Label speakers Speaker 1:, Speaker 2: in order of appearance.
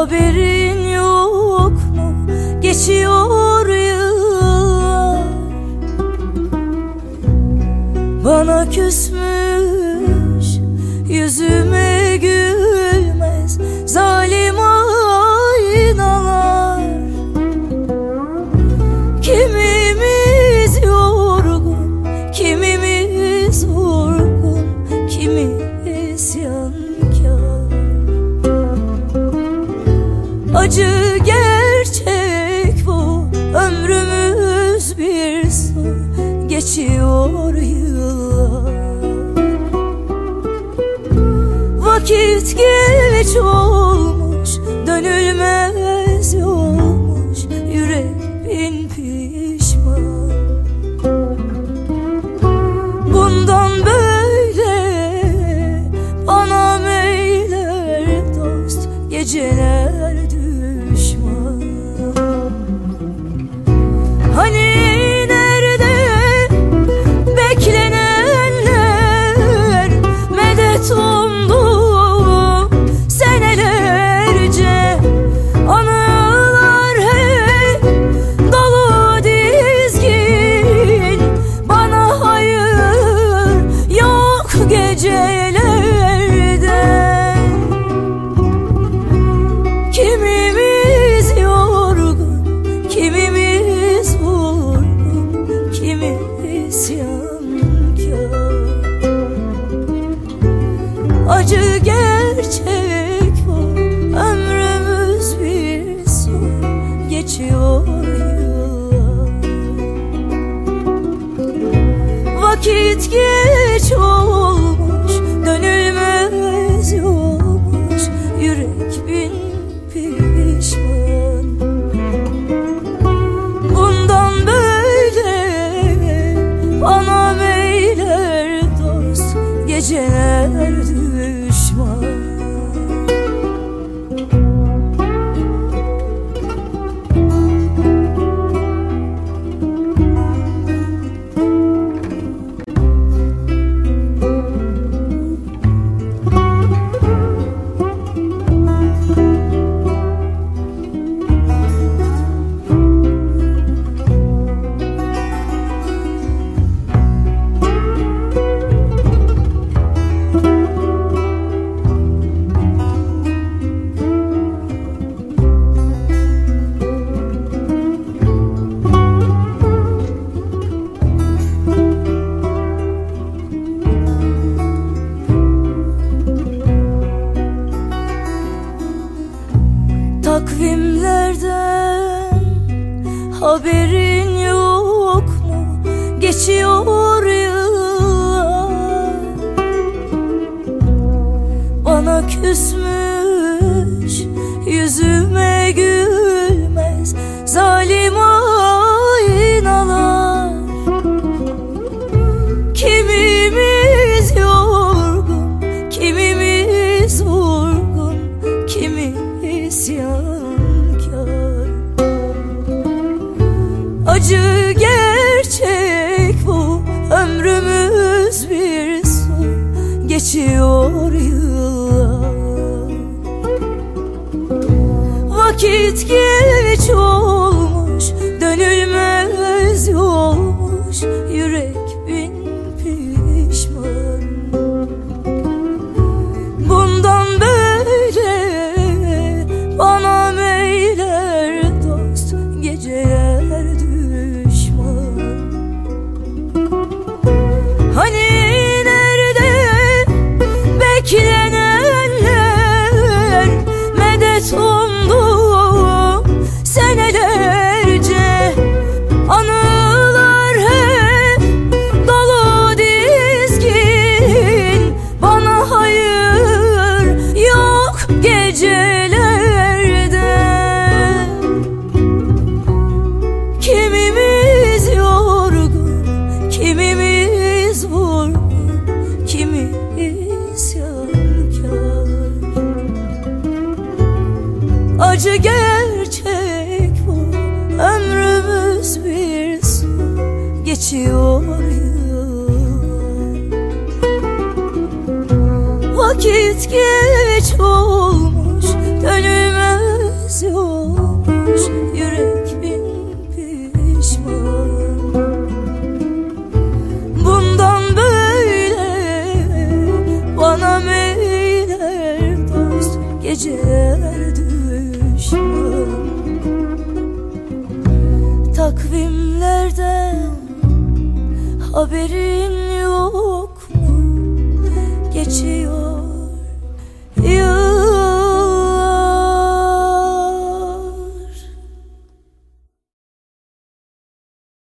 Speaker 1: Haberin yok mu? Geçiyor yıllar. Bana küs acı gerçek bu Ömrümüz bir son geçiyor yıllar. Vakit geç olmuş dönülmez yolmuş Yürek bin pişman. Bundan böyle bana meyler dost geceler some geçiyor yıllar. Vakit geçiyor Takvimlerden haberin yok mu? Geçiyor yıllar Bana küsmüş yüzüme gülmez zalim yaşıyorum. Vakit geç olmuş dönülmez yolmuş Yürek bin pişman. Bundan böyle bana meyler dost Geceler düşman. Takvim Haberin yok